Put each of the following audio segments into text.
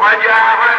وجعل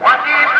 What is